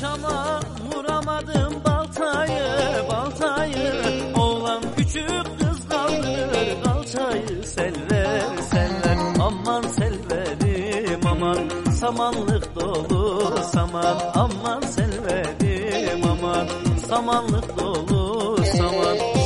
paçama vuramadım baltayı baltayı. Oğlan küçük kız kaldırır kalçayı seller seller. Aman selverim aman. Samanlık dolu saman. Aman selverim aman. Samanlık dolu saman.